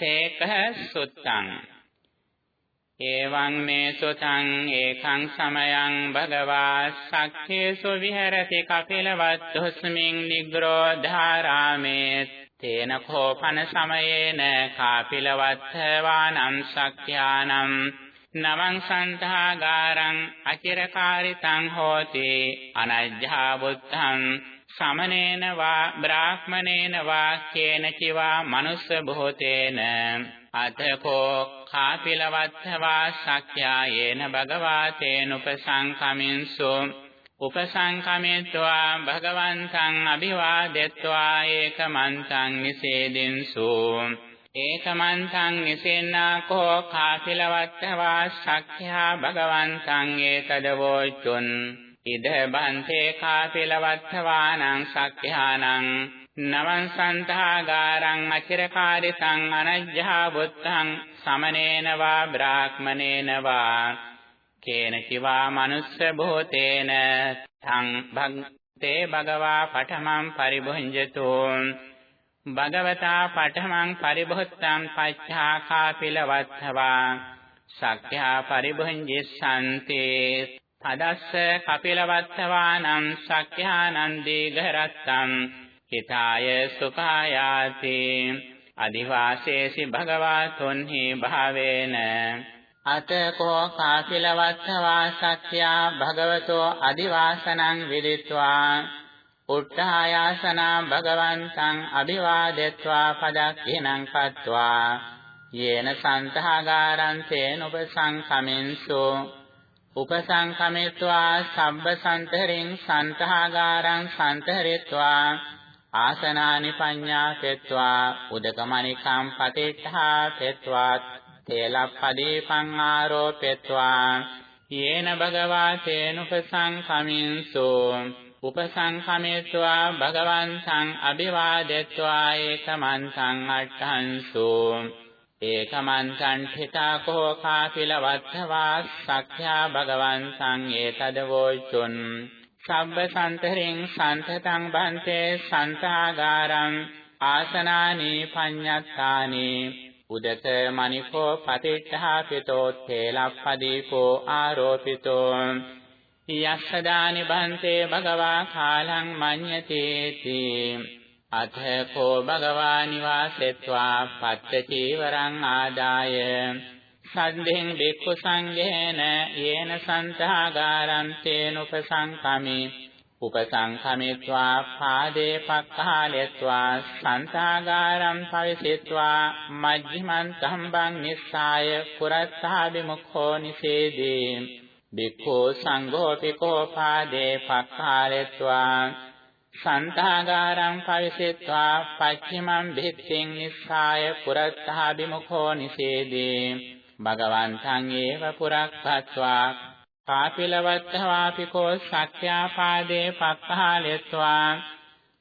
සේක සුත්තං। එවං මේ සුතං ඒකං සමයං භගවා සක්ඛේසු විහෙරති කපිලවත්තුස්මින් නිග්‍රෝධාරාමේ තේන කෝපන සමයේන කාපිලවත්ථවානම් සක්ඛ්‍යානම්। නවං සන්තාගාරං අචිරකාරිතං හෝති අනජ්ජා බුද්ධං। සමනේන වා බ්‍රාහ්මනේන වා කේන චිවා මනුස්ස භූතේන අතකෝ කාපිලවත්ථවා සක්ඛ්‍යායේන භගවා තේනුපසංකමින්සු උපසංකමෙත්වා භගවන්තං අභිවාදෙත්වා ඒකමන්තං නිසේදින්සු ඒකමන්තං නිසෙන්නා කෝ කාපිලවත්ථවා සක්ඛ්‍යා භගවන්තං ඒතදවෝචුන් ඉද බන්තේ කාපිලවත්ථවානං සක්ඛ්‍යානං නවං සන්තාගාරං අචිරකාරිතං අනජ්ජා බුත්තං සමනේන වා බ්‍රාහ්මනේන වා කේන කිවා මනුස්ස භූතේන තං භක්තේ භගවා පඨමං පරිභුඤ්ජතු භගවතා පඨමං පරිභුත්තං පච්ඡා කාපිලවත්ථවා සක්ඛ්‍යා පරිභුඤ්ජිස්සන්තේ තදස්ස කපිලවත්තවානම් සක්ඛානන්දී ගරත්තම් හිතාය සුඛායාති අදිවාසේසි භගවාතුන්හි භාවේන අතකෝ කාකිලවත්තවා සක්ඛ්‍යා භගවතෝ අදිවාසනං විදිත්වා උට්ඨායාසනා භගවන්තං අභිවාදෙත්වා පදක්ඛිනං කତ୍වා යේන සන්තහාගාරං තේන උපසංකමින්සු උපසංකමෙත්වා සබ්බ සන්තරින් සන්තහාගාරං සන්තහෙත්වා ආසනානි පඤ්ඤා කෙත්වා උදකමණිකම් පතිට්ඨා කෙත්වා තේලප්පදීපං ආරෝපෙත්වා යේන භගවා තේනුපසංකමින්සු උපසංකමෙත්වා භගවන්තං අභිවාදෙත්වා ඒකමන්තං අට්ඨංසු. ඒකමන්තං හිතා කෝ කාකිලවත්තවා සක්ඛ්‍යා භගවන්තං ඒතදවෝචුන් සබ්බ සන්තරින් සන්තතං බන්තේ සන්තාගාරං ආසනානි පඤ්ඤත්තානි. උදත මණිකෝ පතිට්ඨාපිතෝ තේලප්පදීපෝ ආරෝපිතෝ. යස්සදානි බන්තේ භගවා කාලං මඤ්ඤතේති. අතකෝ භගවා නිවාසෙත්වා පත්ත චීවරං ආදාය. සන්දෙන් බික්ඛු සංඝේන යේන සන්තාගාරං තේනුපසංකමි. උපසංකමිත්වා පාදේ පක්ඛාලෙත්වා සන්තාගාරං පවිසිත්වා මජ්ක්‍ධිමං තම්බං නිස්සාය පුරත්තා විමුඛෝ නිසේදී. බික්ඛු සංඝෝපිකෝ පාදේ පක්ඛාලෙත්වා සන්තාගාරං පවිසෙත්වා පච්චිමං භික්ඛින් නිස්සාය පුරත්තා විමුඛෝ නිසේදී භගවන්තං ඒව පුරක්ඛත්වා කාපිලවත්තවාපිකෝ සක්ඛ්‍යාපාදේ පක්ඛාලෙත්වා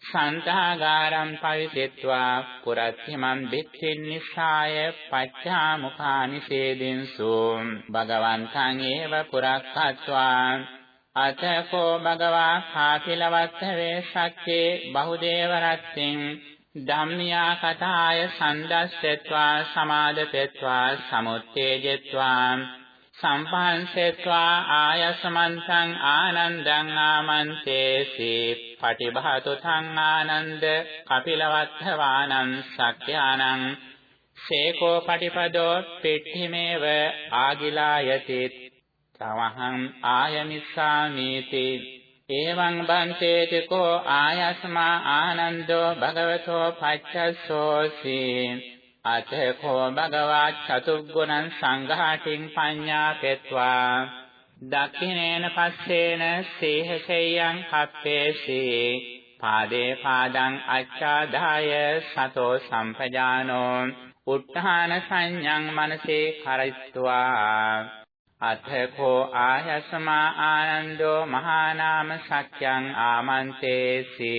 සන්තාගාරං පවිසෙත්වා පුරත්තිමං භික්ඛින් නිස්සාය පච්චා මුඛානිසේදින්සු භගවන්තං ඒව පුරක්ඛත්වා අතකෝ භගවා කාකිලවත්ත වේසක්කේ බහුදේව රත්ත්‍ින් ධම්මියා කතාය සන්දස්සෙත්වා සමාදපෙත්වා සමුත්තේජෙත්වා සම්පහන්සෙත්වා ආයසමන්තං ආනන්දං ආමන්තේසි පටිභාතු තං ආනන්ද කපිලවත්තවානං සක්ඛානං සේකෝ පටිපදෝ පිට්ඨිමේව ආගිලායති. සවහං ආයමිස්සාමීති එවං බන්තේති කෝ ආයස්මා ආනන්දෝ භගවතෝ පච්චස්සෝසි අතකෝ භගවා චතුග්ගුණං සංඝාටින් පඤ්ඤා පෙත්වා දක්ඛිනේන පස්සේන සේහසෙයං කප්පේසි පාදේ පාදං අච්ඡාදාය සතෝ සම්පජානෝ. උත්හාන සංඥං මනසේ කරයිත්වා අතකෝ ආයසමා ආනන්දෝ මහා නාම සත්‍යං ආමන්තේසි.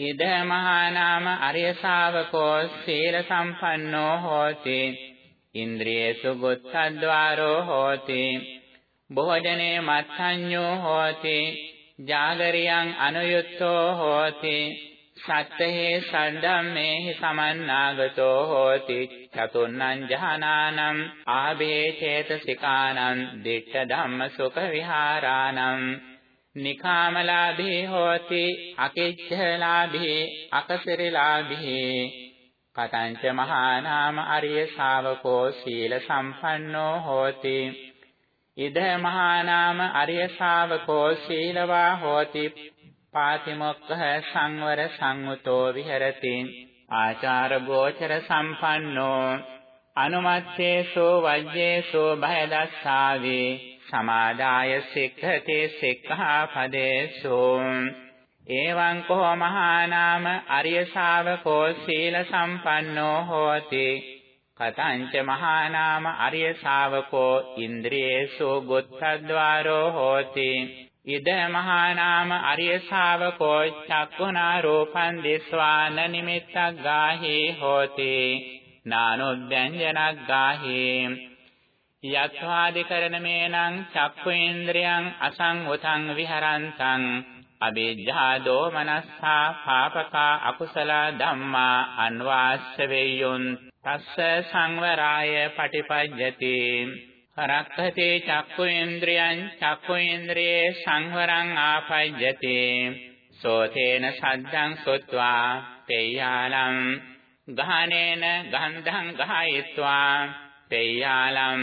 ඉද මහා නාම අරිය ශාවකෝ සීල සම්පන්නෝ හෝති. ඉන්ද්‍රියේසු ගොත්තද්වාරෝ හෝති. භෝජනේ මත්ඤ්ඤෝ හෝති. ජාගරියං අනුයුක්තෝ හෝති. සත්තේ සද්දම්මේහි සමන්නාගතෝ හෝති චතුන්නං ජහනානම් ආභේ චේතසිකානම් දිට්ඨ ධම්ම සුඛ විහාරානම් නිකාමලාභී හෝති අකිච්ඡලාභී අකසිරලාභී කතංච මහානාම අරිය ශාවකෝ සීල සම්පන්නෝ හෝති ඉද මහානාම අරිය ශාවකෝ සීලවා හෝති පාතිමොක්ඛ සංවර සංවතෝ විහෙරති. ආචාර ගෝචර සම්පන්නෝ. අනුමත්තේසෝ වජ්ජේසෝ භයදස්සාවේ. සමාදාය සික්ඛති සික්ඛාපදේසෝ. එවං කෝ මහානාම අරිය ශාවකෝ සීල සම්පන්නෝ හෝති. කතංච මහානාම අරිය ශාවකෝ ඉන්ද්‍රියේසු ගොත්තද්වාරෝ හෝති. ඉද මහානාම අරිය ශාවකෝ චක්ඛුනා රූපං දිස්වාන නිමිත්තක් ගාහි හෝති නානොද්දංජනක් ගාහි යත්වාදිකරණමේනං චක්ඛුේන්ද්‍රයන් අසංවතං විහරන්තං අබේජ්ජා දෝමනස්සා පාපකා අකුසල ධම්මා අන්වාස්ස වේයොන් තස්ස සංවරාය පටිපජ්ජති රක්ඛති චක්ඛුේන්ද්‍රයන් චක්ඛුේන්ද්‍රයේ සංවරං ආපජ්ජති. සෝතේන සද්දං සොත්වා තේයාලම් ගහනේන ගන්ධං ගහයත්වා තේයාලම්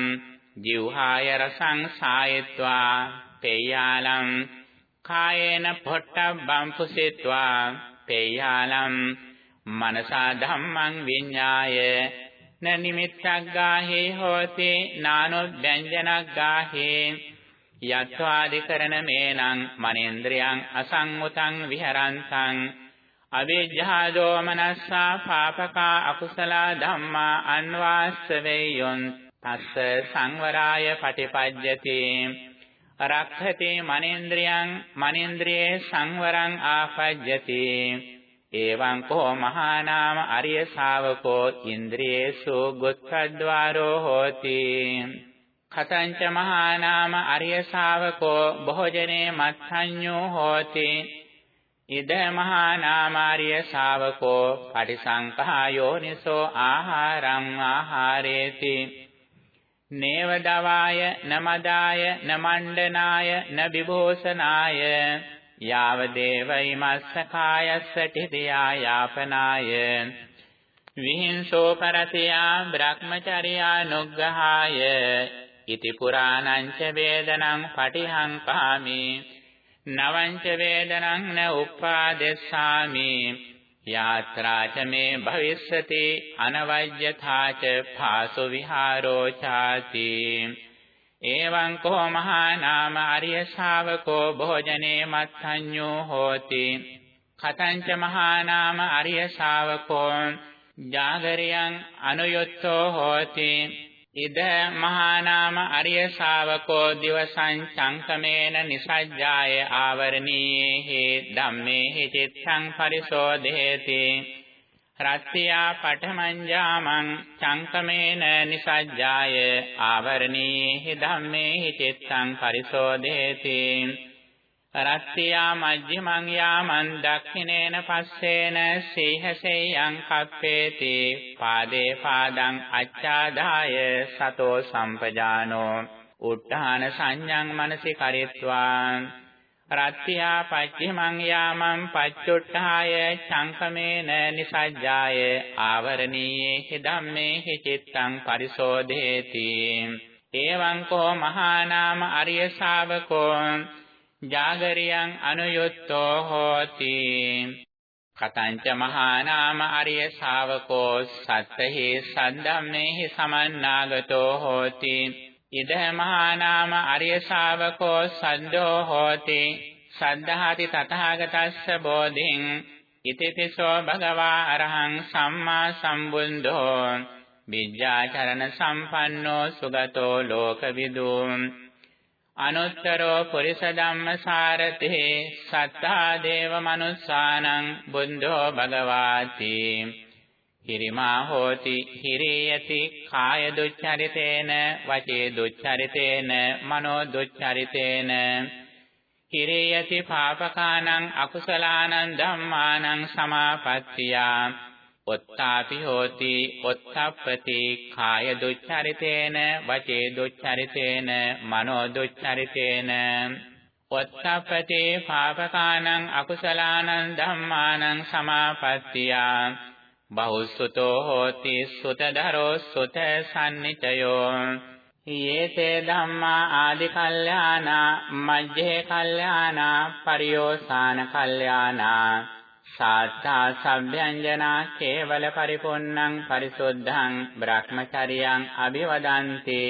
ජීවහාය රසං සායත්වා තේයාලම් කායේන පොට්ටබ්බං පුසිත्वा තේයාලම් මනසා ධම්මං විඤ්ඤාය න නිමිත්තක් ගාහේ හෝති නානොබ්බෙන්ජනක් ගාහේ යත්වාදිකරණ මේනං මනේන්ද්‍රයන් අසංගතං විහරන්තං අවිජ්ජා දෝමනස්සා පාපකා අකුසල ධම්මා අන්වාස්ස වේයොන් තස්ස සංවරාය පටිපජ්ජති රක්ඛති මනේන්ද්‍රයන් මනේන්ද්‍රයේ සංවරං ආපජ්ජති එවං කෝ මහානාම අරිය ශාවකෝ ඉන්ද්‍රියේසු ගොත්තද්වාරෝ හෝති. කතංච මහානාම අරිය ශාවකෝ භෝජනේ මත්සඤ්ඤෝ හෝති. ඉද මහානාම අරිය ශාවකෝ පටිසංඛායෝනිසෝ ආහාරං ආහාරේති. නේව දවාය නමදාය නමණ්ඩනාය නබිභෝසනාය යාව දේවයිමස්ස කායස්ස ඨිතියා යාපනාය. විහිංසෝ පරතියා බ්‍රහ්මචර්යා නුග්ගහාය. ඉති පුරාණං ච වේදනං පටිහං පාමි නවං ච වේදනං න උප්පාදෙස්සාමි යාත්‍රාච මේ භවිස්සති අනවජ්‍යථාච භාසු විහාරෝ ചാති එවං කෝ මහා නාම අරිය ශාවකෝ භෝජනේ මත්සඤ්ඤෝ හෝති। කතංච මහා නාම අරිය ශාවකෝ ජාගරියං අනුයුත්තෝ හෝති। ඉද මහා නාම අරිය ශාවකෝ දිවසං චංකමේන නිසජ්ජාය ආවරණීහි ධම්මේහි චිත්තං පරිසෝදේති। රත්ත්‍යා පඨමංජාමං චංකමේන නිසජ්ජාය ආවරණීහි ධම්මේහි චිත්තං පරිසෝදේති රත්ත්‍යා මජ්ක්‍ධිමං යාමන් දක්ඛිනේන පස්සේන සීහසෙයං කප්පේති. පාදේ පාදං අච්ඡාදාය සතෝ සම්පජානෝ. උත්තාන සංඥං මනසි කරිත්වා. රත්ත්‍යා පච්චිමං යාමං පච්චුට්ඨාය චංකමේන නිසජ්ජාය ආවරණීයේ ධම්මේ චිත්තං පරිසෝධේති එවං කෝ මහානාම අරිය ශාවකෝ ජාගරියං අනුයුත්තෝ හෝති. කතංච මහානාම අරිය ශාවකෝ සත්තහි සද්දම්මේහි සමන්නාගතෝ හෝති. ඉද මහානාම අරිය ශාවකෝ සද්දෝ හෝති සද්ධාති තථාගතස්ස බෝධින් ඉතිපිසෝ භගවා අරහං සම්මා සම්බුද්ධෝ විද්‍යාචරණ සම්පන්නෝ සුගතෝ ලෝකවිදූ අනුත්තරෝ පුරිස ධම්මසාරතේ සත්තා දේව මනුස්සානං බුද්ධෝ භගවාති හිරිමා හෝති හිරියති කාය දුච්චරිතේන වචේ දුච්චරිතේන මනෝ දුච්චරිතේන. කිරේයති පාපකානං අකුසලානං ධම්මානං සමාපත්තියා. ඔත්තාපි හෝති ඔත්තප්පති කාය දුච්චරිතේන වචේ දුච්චරිතේන මනෝ දුච්චරිතේන. ඔත්තප්පති පාපකානං අකුසලානං ධම්මානං සමාපත්තියා. බහුසුතෝ හෝති සුතදරෝ සුත සම්නිතයෝ යේතේ ධම්මා ආදි කල්යාණා මජ්ජේ කල්යාණා පරියෝසాన කල්යාණා. සාත්තා සම්භ්‍යංජනා කේවල පරිපොන්නං පරිසුද්ධං බ්‍රහ්මචරියං අභිවදන්ති.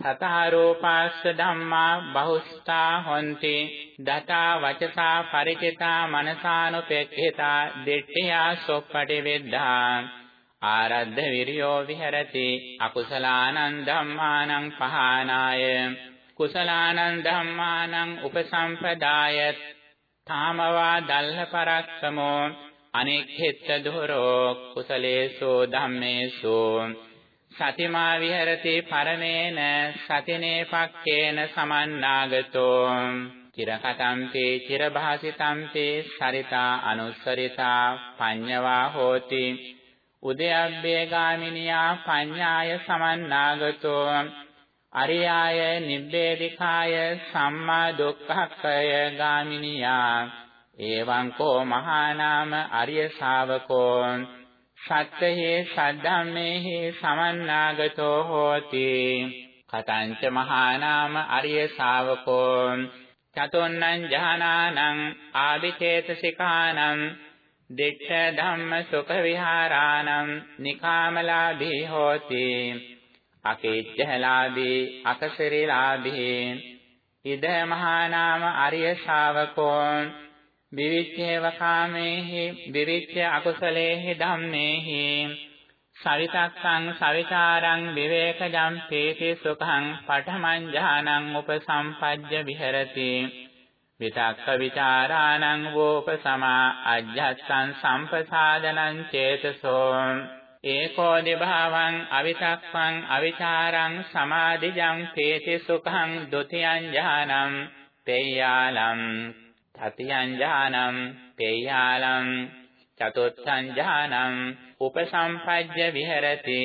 සතාරෝපාස්ස ධම්මා බහුස්ථා හොಂತಿ දතා වචසා පරිචිතා මනසානුපෙක්ඛිතා දිට්ඨියා සොප්පටි වෙද්ධා ආරද්ධ විරියෝ විහෙරති අකුසලානං ධම්මානං පහානාය කුසලානං ධම්මානං උපසම්පදාය තාමවා දල්හ පරක්කමෝ අනෙක්හෙත්ත දුරෝ කුසලේසෝ ධම්මේසෝ සතිමා විහෙරති පරමේන සතිනේ පක්කේන සමන්නාගතෝ. චිරකතම්පි චිරභාසිතම්පි සරිතා අනුස්සරිතා පඤ්ඤවා හෝති. උදයබ්බේ ගාමිනියා පඤ්ඤාය සමන්නාගතෝ. අරියාය නිබ්බේධිකාය සම්මා දුක්ඛක්ඛය ගාමිනියා. එවං කෝ මහා නාම අරිය ශාවකෝ. සත්‍යෙහි සද්ධම්මේහි සමන්නාගතෝ හෝති। කතංච මහා නාම අරිය ශාවකෝ। චතුන්නං ජානානං ආදිචේතසිකානං। දික්ඛ ධම්ම සුඛ විහාරාණං නිකාමලාභී හෝති। අකේච්ඡලාභී අකසරිලාභී। ඉද මහා නාම අරිය ශාවකෝ। විවිච්ඡේව කාමේහි විවිච්ඡ අකුසලේහි ධම්මේහි. සවිතක්ඛං සවිචාරං විවේකජම් තේති සුඛං පඨමං ඥානං උපසම්පජ්ජ විහෙරති. විතක්ක විචාරාණං වෝපසමා අජ්ජස්සං සම්පසාදනං චේතසෝ. ඒකෝ දිභාවං අවිතක්ඛං අවිචාරං සමාධිජං තේති සුඛං ဒ ුතියං ඥානං තේයාලං තතියං ඥානං තේයාලං චතුත්ථං ඥානං උපසම්පජ්ජ විහෙරති.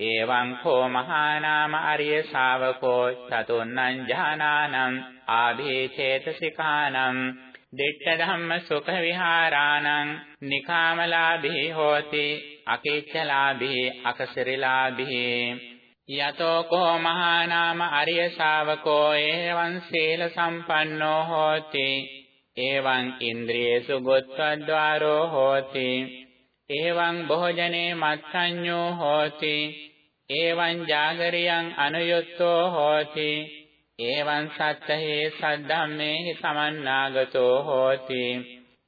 එවං කෝ මහා නාම අරිය ශාවකෝ චතුන්නං ඥානානං ආභේචේතසිකානං දිට්ඨ ධම්ම සුඛ විහාරාණං නිකාමලාභී හෝති අකේච්ඡලාභී අකසරිලාභී. යතෝ කෝ මහා නාම අරිය ශාවකෝ එවං සීල සම්පන්නෝ හෝති. එවං ඉන්ද්‍රියේසු ගොත්වද්වාරෝ හෝති. එවං භෝජනේ මත්සඤ්ඤෝ හෝති. එවං ජාගරියං අනුයුක්තෝ හෝති. එවං සත්තහේ සද්ධම්මේහි සමන්නාගතෝ හෝති.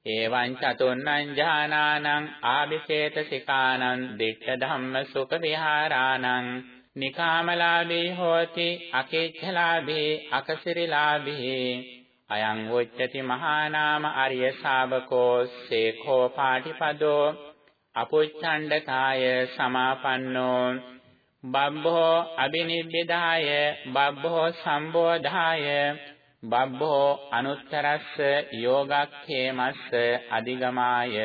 එවං චතුන්නං ඥානානං ආභිසේතසිකානං දිට්ඨ ධම්ම සුඛ විහාරාණං නිකාමලාභී හෝති අකේච්ඡලාභී අකසිරලාභී. අයං උච්චති මහා නාම අරිය ශාවකෝ සේඛෝ පාටිපදෝ අපුච්ඡණ්ඩකාය සමාපන්නෝ බබ්බෝ අබිනිබ්බිදාය බබ්බෝ සම්බෝධාය බබ්බෝ අනුත්තරස්ස යෝගක්ඛේමස්ස අධිගමාය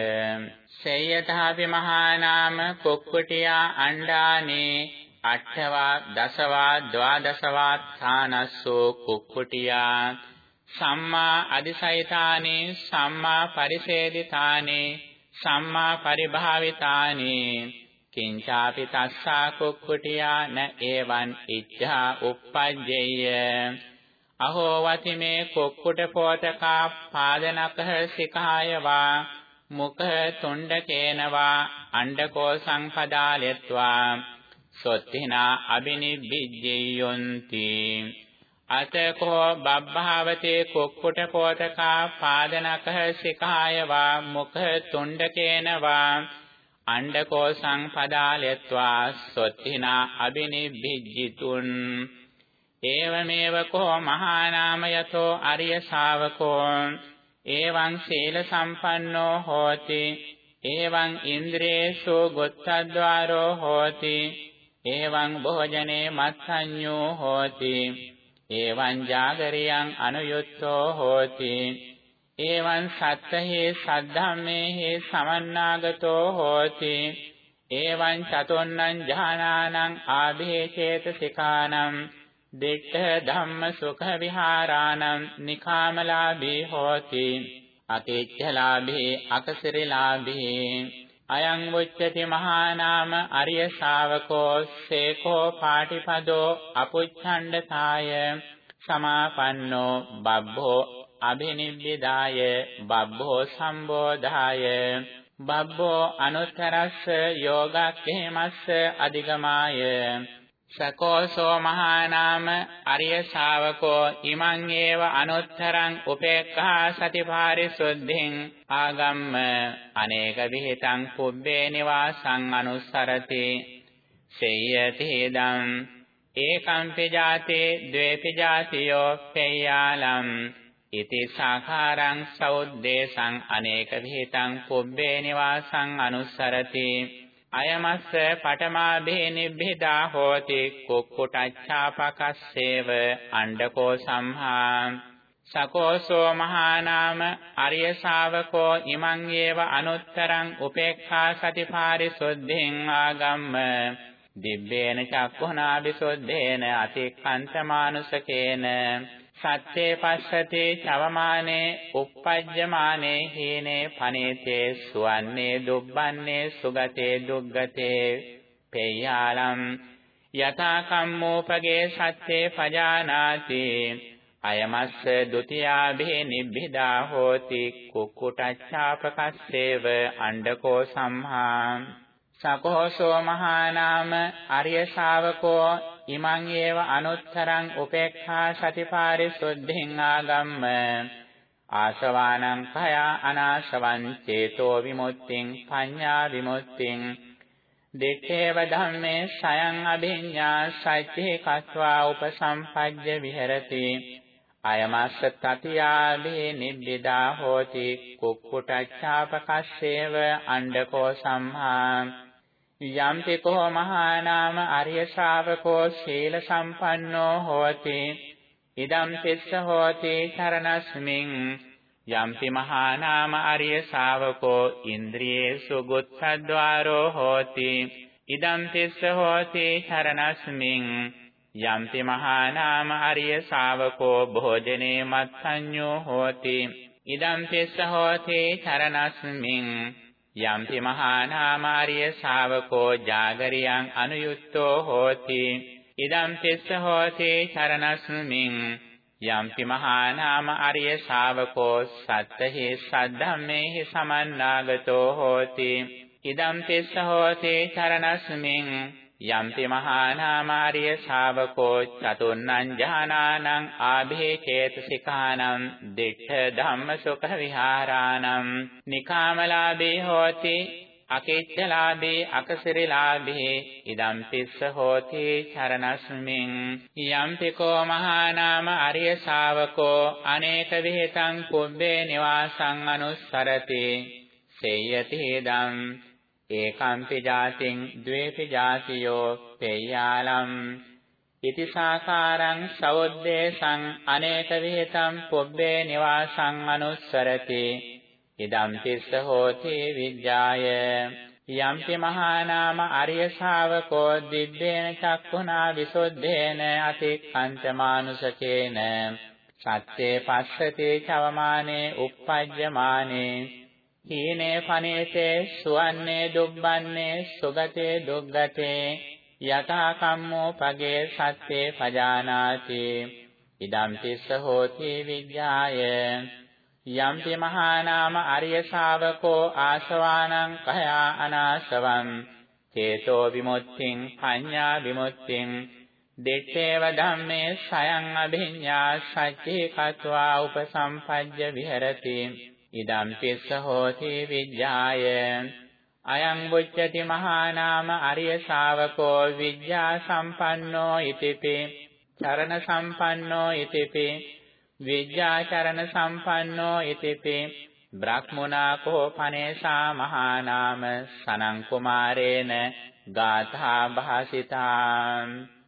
සේයතාපි මහා නාම කුක්කුටියා අණ්ඩානේ අට්ඨවා දසවා ද්වාදසවා ථානස්සෝ කුක්කුටියා සම්මා අදිසයිතානේ සම්මා පරිසේදිතානේ සම්මා පරිභාවිතානේ. කිංචාපි තස්සා කුක්කුටියා න ඒවං ඉච්ඡා uppajjeyය අහෝ වතිමේ කුක්කුට පෝතකා පාදනකහ සිකාය වා මුඛ තුණ්ඩකේනවා අණ්ඩකෝ සංපදාලෙත්වා. සොත්තිනා අබිනිබ්බිජ්ජියොන්ති. අතකෝ බබ්භාවතේ කුක්කුට පෝතකා පාදනකහ සිකාය වා මුඛ තුණ්ඩකේනවා අණ්ඩකෝසං පදාලෙත්වා සොත්තිනා අබිනිබ්බිජ්ජිතුන් ඒවමේව කෝ මහා නාම යතෝ අරිය ශාවකෝ එවං සීල සම්පන්නෝ හෝති එවං ඉන්ද්‍රේසු ගොත්තද්වාරෝ හෝති එවං භෝජනේ මත්සඤ්ඤෝ හෝති එවං ජාගරියං අනුයුත්තෝ හෝති. එවං සත්තහේ සද්ධම්මේහි සමන්නාගතෝ හෝති. එවං චතුන්නං ඥානානං ආභේචේත සිකානම්. දිට්ඨ ධම්ම සුඛ විහාරානම් නිකාමලාභී හෝති. අකේච්ඡලාභී අකසිරලාභී. අයං උච්චති මහා නාම අරිය ශාවකෝ සේකෝ පාටිපදෝ අපුච්ඡණ්ඩතාය සමාපන්නෝ බබ්බෝ අභිනිබ්බිදාය බබ්බෝ සම්බෝධාය බබ්බෝ අනුත්තරස්ස යෝගක්ඛේමස්ස අධිගමාය සකෝසෝ මහා නාම අරිය ශාවකෝ ඉමං ඒව අනුත්තරං උපේක්ඛා සතිපාරිසුද්ධින් ආගම්ම අනේක විහිතං පුබ්බේ නිවාසං අනුස්සරති සේයති දම් ඒකම්පි ජාතේ ද්වේපි ජාතියෝ පේයාලම් ඉති සාඛාරං සෞද්දේශං අනේක විහිතං පුබ්බේ නිවාසං අනුස්සරති අයමස්ස පඨමාභේ නිබ්බිදා හෝති කුක්කුටච්ඡාපකස්සේව අණ්ඩකෝ සම්හා සකෝසෝ මහානාම අරිය ශාවකෝ ඉමං ඒව අනුත්තරං උපේක්ඛා සතිපාරිසුද්ධින් ආගම්ම දිබ්බේන චක්ඛුනා විසුද්ධේන අතික්ඛන්තමානුසකේන සත්‍යේ පස්සතේ චවමානේ uppajjamaane හීනේ පනේතේ සුවන්නේ දුබ්බන්නේ සුගතේ දුග්ගතේ පේයාලම් යතා කම්මෝපගේ සත්‍යේ පජානාති. අයමස්ස ဒ ුතියාභේ නිබ්බිදා හෝති කුක්කුටච්ඡාපකස්සේව අණ්ඩකෝ සම්හා. සකෝසෝ මහානාම අරිය ශාවකෝ ඉමං ඒව අනුත්තරං උපේක්ඛා සතිපාරිසුද්ධින් ආගම්ම। ආශවානං khය අනාශවං චේතෝ විමුක්තිං පඤ්ඤා විමුක්තිං। දෙත්තේව ධම්මේ සයං අභිඤ්ඤා සච්චේ කତ୍වා උපසම්පජ්ජ විහෙරති। අයමස්ස තතියාභේ නිබ්බිදා හෝති। කුක්කුටච්ඡාපකස්සේව අණ්ඩකෝ සම්හා। යම්පි කෝ මහා නාම අරිය ශාවකෝ සීල සම්පන්නෝ හෝති. ඉදම් තිස්ස හෝති චරණස්මින් යම්පි මහා නාම අරිය ශාවකෝ ඉන්ද්‍රියේසු ගුත්තද්වාරෝ හෝති. ඉදම් තිස්ස හෝති චරණස්මින් යම්පි මහා නාම අරිය ශාවකෝ භෝජනේ මත්සඤ්ඤෝ හෝති. ඉදම් තිස්ස හෝති චරණස්මින් යම්පි මහා නාමාරිය ශාවකෝ ජාගරියං අනුයුක්තෝ හෝති. ඉදම් තිස්ස හෝති චරණස්මින්. යම්පි මහා නාම අරිය ශාවකෝ සත්තහි සද්ධම්මේහි සමන්නාගතෝ හෝති. ඉදම් තිස්ස හෝති චරණස්මින්. යම්පි මහා නාමාරිය ශාවකෝ චතුන්නං ඥානානං ආභේ චේතසිකානං දිඨ ධම්ම සුඛ විහාරාණං නිකාමලාභේ හෝති අකේච්ඡලාභේ අකසිරලාභේ ඉදම් පිස්ස හෝති චරණස්මින්. යම්පි කෝ මහා නාම අරිය ශාවකෝ අනේක විහෙතං කුබ්බේ නිවාසං අනුස්සරති. සේයති දම් ඒකම්පි ජාතින් ද්වේපි ජාතියෝ පේයාලම්. ඉති සාකාරං සවොද්දේශං අනේක විහෙතං පොබ්බේ නිවාසං අනුස්සරති ඉදම් තිස්ස හෝති විද්‍යාය. යම්පි මහා නාම අරිය ශාවකෝ දිබ්බේන චක්ඛුනා විසුද්ධේන අතික්ඛන්ත මානුසකේන. සත්‍යේ පස්සතේ චවමානේ uppajjamaane හීනේ පනේතේ සුවන්නේ දුබ්බන්නේ සුගතේ දුග්ගතේ යතා කම්මෝ පගේ සත්‍යේ පජානාති. ඉදම් තිස්ස හෝති විඥාය යම්පි මහා නාම අරිය ශාවකෝ ආශවානං කයා අනාශවං චේතෝ විමුක්තිං පඤ්ඤා විමුක්තිං. දෙත්තේව ධම්මේ සයං අභිඤ්ඤා සච්චේ කତ୍වා උපසම්පජ්ජ විහෙරති. ඉදම් පිස්ස හෝති විඥාය අයං බුච්චති මහා නාම අරිය ශාවකෝ විද්‍යා සම්පන්නෝ ඉතිපි. චරණ සම්පන්නෝ ඉතිපි. විද්‍යා චරණ සම්පන්නෝ ඉතිපි. බ්‍රහ්මුණා කෝපනේසා මහා නාම සනං කුමාරේන ගාථා භාසිතා.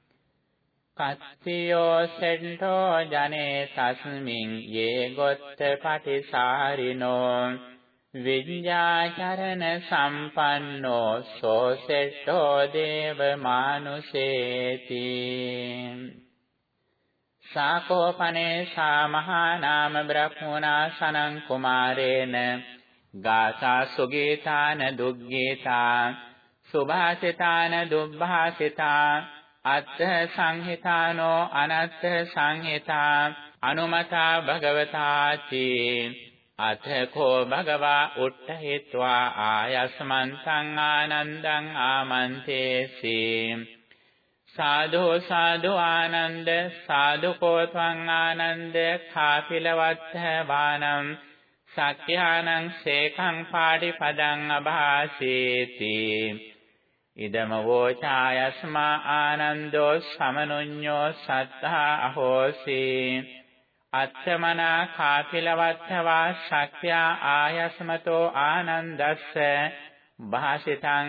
කත්තියෝ සෙන්ඨෝ ජනේ තස්මින් යේ ගොත්ත පටිසාරිනෝ විඤ්ඤාචරණ සම්පන්නෝ සෝසෙට්ඨෝ දේව මානුසේති. සාකෝපනේ සා මහා නාම බ්‍රහ්මුණා සනං කුමාරේන ගාථා සුගීතාන දුග්ගීතා සුභාසිතාන දුබ්භාසිතා අත්ථ සංහිතානෝ අනත්ථ සංහිතා අනුමතා භගවතාචි අතකෝ භගවා උට්ඨහිत्वा ආයස්මන්තං ආනන්දං ආමන්තේසි සාදු සාදු ආනන්ද සාදුකෝ ත්වං ආනන්ද කාපිලවත්ථ වානම් සත්‍යානං සේකං පාටිපදං අභාසේති. ඉදම වෝචායස්මා ආනන්දෝ සමනුඤ්ඤෝ සත්තා අහෝසි අත්තමනා කාපිලවත්තවා ශක්ත්‍යා ආයස්මතෝ ආනන්දස්ස භාසිතං